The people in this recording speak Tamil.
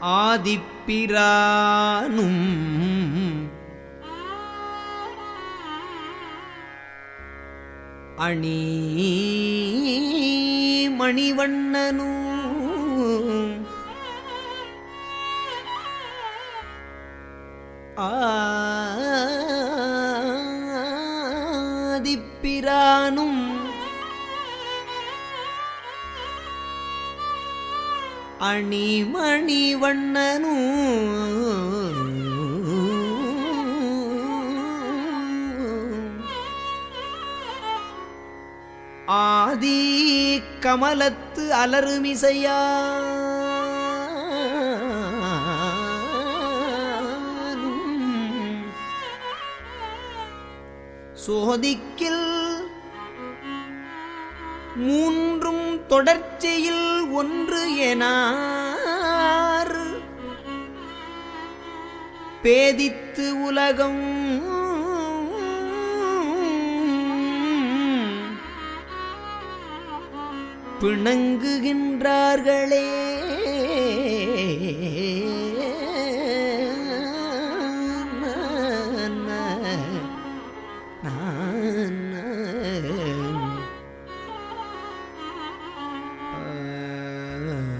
ஆதிப்பிரானும். அணி மணிவண்ணனும். ஆதிப்பிரானும். அணிமணி வண்ணனும் ஆதி கமலத்து அலருமிசையா சோதிக்கில் மூன்றும் தொடர்ச்சியில் ஒன்று எனார். பேதித்து உலகம் பிணங்குகின்றார்களே. time.